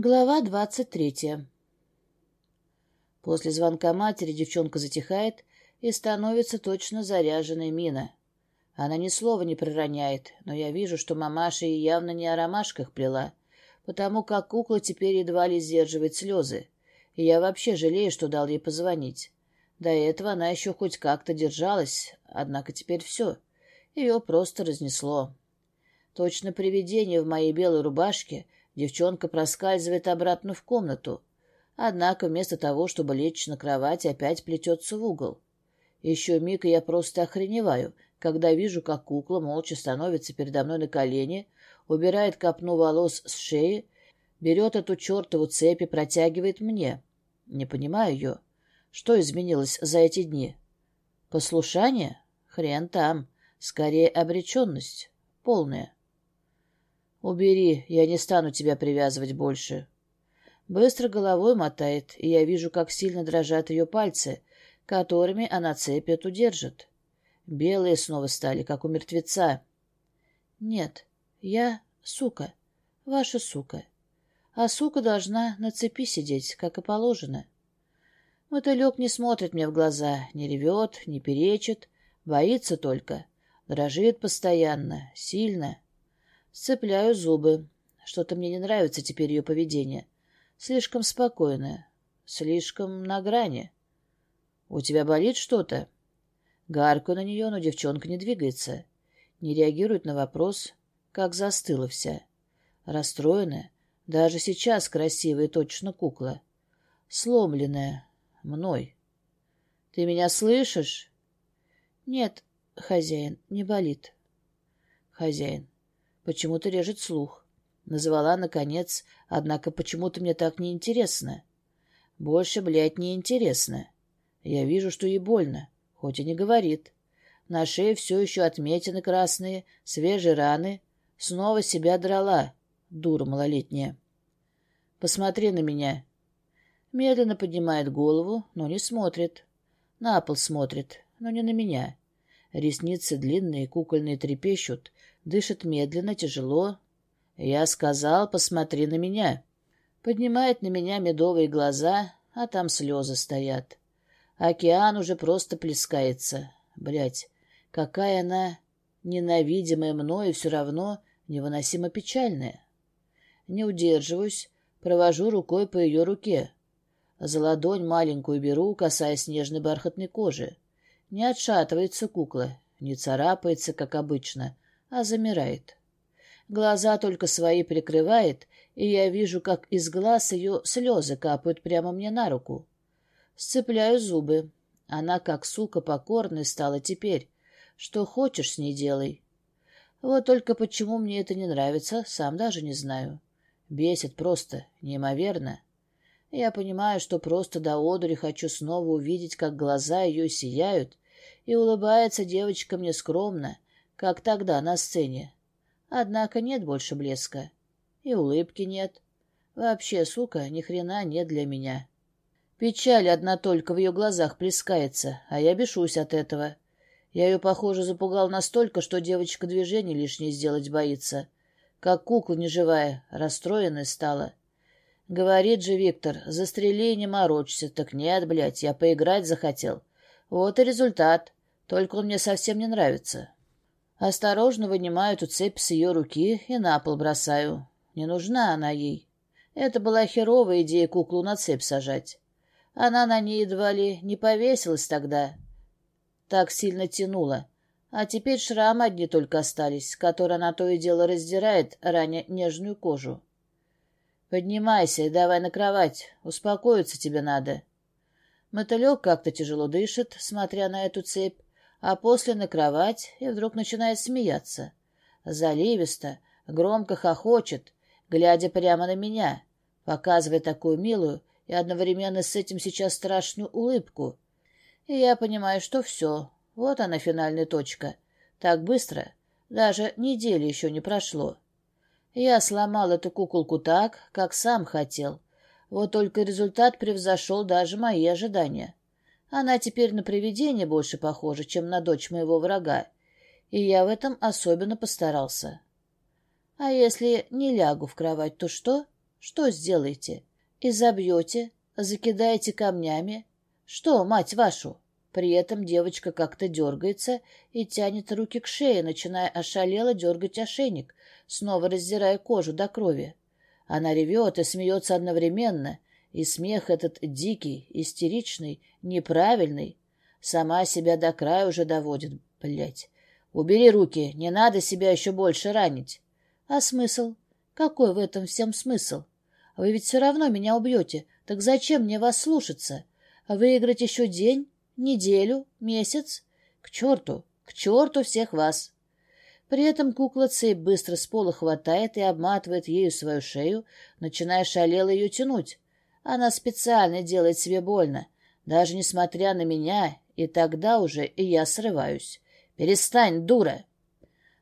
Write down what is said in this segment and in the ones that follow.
Глава двадцать третья После звонка матери девчонка затихает и становится точно заряженной мина. Она ни слова не пророняет, но я вижу, что мамаша ей явно не о ромашках плела, потому как кукла теперь едва ли сдерживает слезы. И я вообще жалею, что дал ей позвонить. До этого она еще хоть как-то держалась, однако теперь все. Ее просто разнесло. Точно привидение в моей белой рубашке — Девчонка проскальзывает обратно в комнату. Однако вместо того, чтобы лечь на кровать, опять плетется в угол. Еще миг, и я просто охреневаю, когда вижу, как кукла молча становится передо мной на колени, убирает копну волос с шеи, берет эту чертову цепь и протягивает мне. Не понимаю ее. Что изменилось за эти дни? Послушание? Хрен там. Скорее обреченность. Полная. «Убери, я не стану тебя привязывать больше». Быстро головой мотает, и я вижу, как сильно дрожат ее пальцы, которыми она цепь эту держит. Белые снова стали, как у мертвеца. «Нет, я сука, ваша сука. А сука должна на цепи сидеть, как и положено». Мотылек не смотрит мне в глаза, не ревет, не перечит, боится только. Дрожит постоянно, сильно. Сцепляю зубы. Что-то мне не нравится теперь ее поведение. Слишком спокойное. Слишком на грани. «У тебя болит что-то?» Гаркаю на нее, но девчонка не двигается. Не реагирует на вопрос, как застыла вся. Расстроенная. Даже сейчас красивая точно кукла. Сломленная. Мной. «Ты меня слышишь?» «Нет, хозяин, не болит». «Хозяин, Почему-то режет слух. Назвала, наконец, однако почему-то мне так неинтересно. Больше, блядь, неинтересно. Я вижу, что ей больно, хоть и не говорит. На шее все еще отметины красные, свежие раны. Снова себя драла, дура малолетняя. Посмотри на меня. Медленно поднимает голову, но не смотрит. На пол смотрит, но не на меня. Ресницы длинные, кукольные трепещут, Дышит медленно, тяжело. Я сказал, посмотри на меня. Поднимает на меня медовые глаза, а там слезы стоят. Океан уже просто плескается. Блять, какая она ненавидимая мною все равно невыносимо печальная. Не удерживаюсь, провожу рукой по ее руке. За ладонь маленькую беру, касаясь нежной бархатной кожи. Не отшатывается кукла, не царапается, как обычно, а замирает. Глаза только свои прикрывает, и я вижу, как из глаз ее слезы капают прямо мне на руку. Сцепляю зубы. Она, как сука покорная, стала теперь. Что хочешь с ней делай. Вот только почему мне это не нравится, сам даже не знаю. Бесит просто, неимоверно. Я понимаю, что просто до одури хочу снова увидеть, как глаза ее сияют, и улыбается девочка мне скромно, как тогда на сцене. Однако нет больше блеска. И улыбки нет. Вообще, сука, ни хрена нет для меня. Печаль одна только в ее глазах плескается, а я бешусь от этого. Я ее, похоже, запугал настолько, что девочка движение лишнее сделать боится. Как кукла неживая, расстроенная стала. Говорит же Виктор, застрели и не морочься. Так нет, блядь, я поиграть захотел. Вот и результат. Только он мне совсем не нравится. Осторожно вынимаю эту цепь с ее руки и на пол бросаю. Не нужна она ей. Это была херовая идея куклу на цепь сажать. Она на ней едва ли не повесилась тогда. Так сильно тянула. А теперь шрамы одни только остались, которые она то и дело раздирает, раня нежную кожу. Поднимайся и давай на кровать. Успокоиться тебе надо. Мотылек как-то тяжело дышит, смотря на эту цепь, а после на кровать и вдруг начинает смеяться. Заливисто, громко хохочет, глядя прямо на меня, показывая такую милую и одновременно с этим сейчас страшную улыбку. И я понимаю, что все, вот она финальная точка. Так быстро, даже недели еще не прошло. Я сломал эту куколку так, как сам хотел. Вот только результат превзошел даже мои ожидания. Она теперь на привидение больше похожа, чем на дочь моего врага, и я в этом особенно постарался. А если не лягу в кровать, то что? Что сделаете? Изобьете, закидаете камнями? Что, мать вашу? При этом девочка как-то дергается и тянет руки к шее, начиная ошалело дергать ошейник, снова раздирая кожу до крови. Она ревет и смеется одновременно, и смех этот дикий, истеричный, неправильный. Сама себя до края уже доводит, блядь. Убери руки, не надо себя еще больше ранить. А смысл? Какой в этом всем смысл? Вы ведь все равно меня убьете, так зачем мне вас слушаться? Выиграть еще день, неделю, месяц? К черту, к черту всех вас! При этом кукла цепь быстро с пола хватает и обматывает ею свою шею, начиная шалело ее тянуть. Она специально делает себе больно, даже несмотря на меня, и тогда уже и я срываюсь. «Перестань, дура!»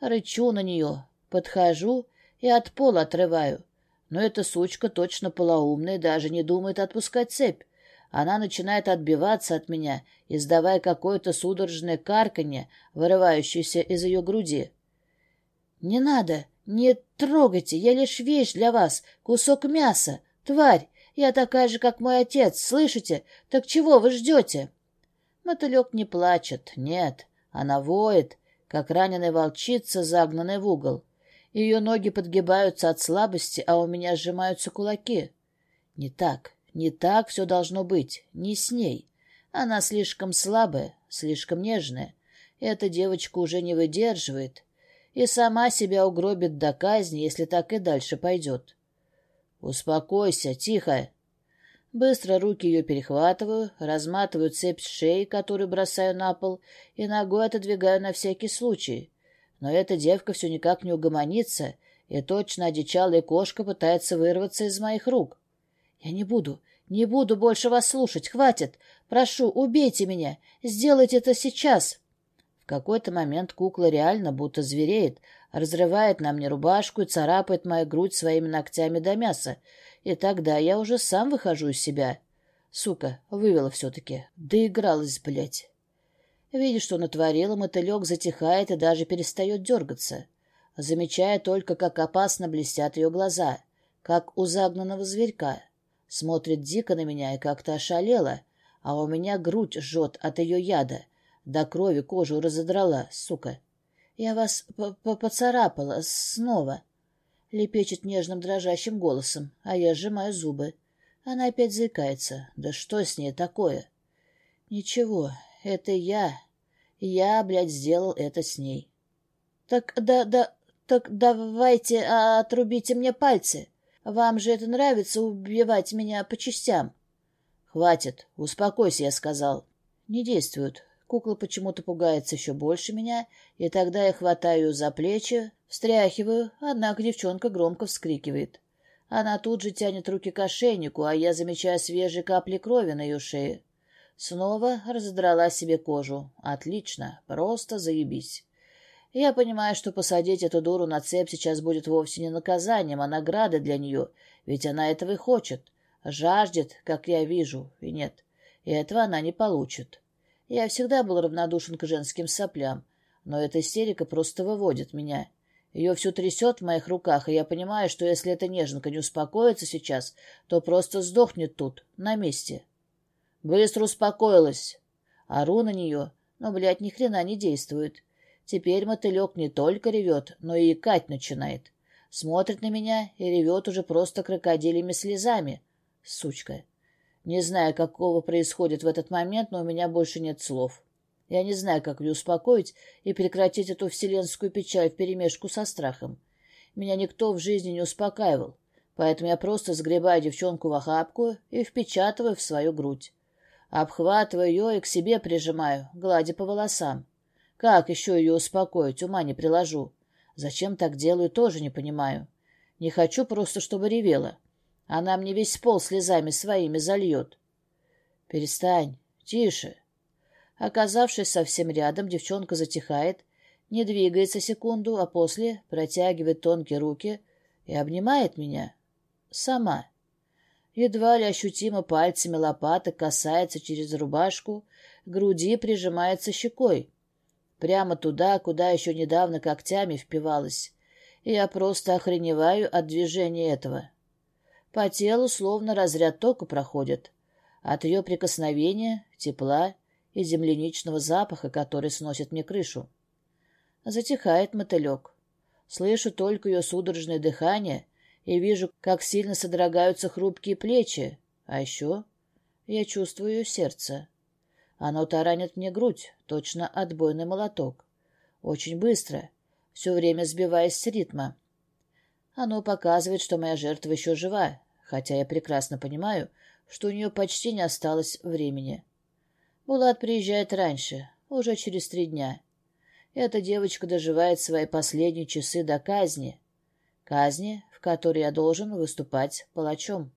Рычу на нее, подхожу и от пола отрываю. Но эта сучка точно полоумная даже не думает отпускать цепь. Она начинает отбиваться от меня, издавая какое-то судорожное карканье, вырывающееся из ее груди. «Не надо! Не трогайте! Я лишь вещь для вас! Кусок мяса! Тварь! Я такая же, как мой отец, слышите? Так чего вы ждете?» Мотылек не плачет, нет. Она воет, как раненая волчица, загнанная в угол. Ее ноги подгибаются от слабости, а у меня сжимаются кулаки. Не так, не так все должно быть, не с ней. Она слишком слабая, слишком нежная. Эта девочка уже не выдерживает и сама себя угробит до казни, если так и дальше пойдет. «Успокойся, тихо!» Быстро руки ее перехватываю, разматываю цепь с шеи, которую бросаю на пол, и ногой отодвигаю на всякий случай. Но эта девка все никак не угомонится, и точно одичалая кошка пытается вырваться из моих рук. «Я не буду, не буду больше вас слушать, хватит! Прошу, убейте меня! Сделайте это сейчас!» Какой-то момент кукла реально будто звереет, разрывает на мне рубашку и царапает мою грудь своими ногтями до мяса. И тогда я уже сам выхожу из себя. Сука, вывела все-таки. Доигралась, блядь. Видя, что натворила, мотылек затихает и даже перестает дергаться. Замечая только, как опасно блестят ее глаза, как у загнанного зверька. Смотрит дико на меня и как-то ошалела, а у меня грудь жжет от ее яда. До крови кожу разодрала, сука. Я вас поцарапала снова. Лепечет нежным дрожащим голосом, а я сжимаю зубы. Она опять заикается. Да что с ней такое? Ничего, это я. Я, блядь, сделал это с ней. Так да, да, так давайте а, отрубите мне пальцы. Вам же это нравится убивать меня по частям. Хватит, успокойся, я сказал. Не действуют. Кукла почему-то пугается еще больше меня, и тогда я хватаю ее за плечи, встряхиваю, однако девчонка громко вскрикивает. Она тут же тянет руки к ошейнику, а я замечаю свежие капли крови на ее шее. Снова разодрала себе кожу. Отлично, просто заебись. Я понимаю, что посадить эту дуру на цепь сейчас будет вовсе не наказанием, а наградой для нее, ведь она этого и хочет. Жаждет, как я вижу, и нет, и этого она не получит. Я всегда был равнодушен к женским соплям, но эта истерика просто выводит меня. Ее все трясет в моих руках, и я понимаю, что если эта неженка не успокоится сейчас, то просто сдохнет тут, на месте. Быстро успокоилась. Ору на нее, но, блядь, ни хрена не действует. Теперь мотылек не только ревет, но и икать начинает. Смотрит на меня и ревет уже просто крокодилями слезами. Сучка. Не знаю, какого происходит в этот момент, но у меня больше нет слов. Я не знаю, как ее успокоить и прекратить эту вселенскую печаль вперемешку со страхом. Меня никто в жизни не успокаивал, поэтому я просто сгребаю девчонку в охапку и впечатываю в свою грудь. Обхватываю ее и к себе прижимаю, гладя по волосам. Как еще ее успокоить, ума не приложу. Зачем так делаю, тоже не понимаю. Не хочу просто, чтобы ревела. Она мне весь пол слезами своими зальет. Перестань, тише. Оказавшись совсем рядом, девчонка затихает, не двигается секунду, а после протягивает тонкие руки и обнимает меня. Сама. Едва ли ощутимо пальцами лопаток касается через рубашку, груди прижимается щекой. Прямо туда, куда еще недавно когтями впивалась. И я просто охреневаю от движения этого. По телу словно разряд тока проходит. От ее прикосновения, тепла и земляничного запаха, который сносит мне крышу. Затихает мотылек. Слышу только ее судорожное дыхание и вижу, как сильно содрогаются хрупкие плечи. А еще я чувствую ее сердце. Оно таранит мне грудь, точно отбойный молоток. Очень быстро, все время сбиваясь с ритма. Оно показывает, что моя жертва еще жива, хотя я прекрасно понимаю, что у нее почти не осталось времени. Булат приезжает раньше, уже через три дня. Эта девочка доживает свои последние часы до казни. Казни, в которой я должен выступать палачом.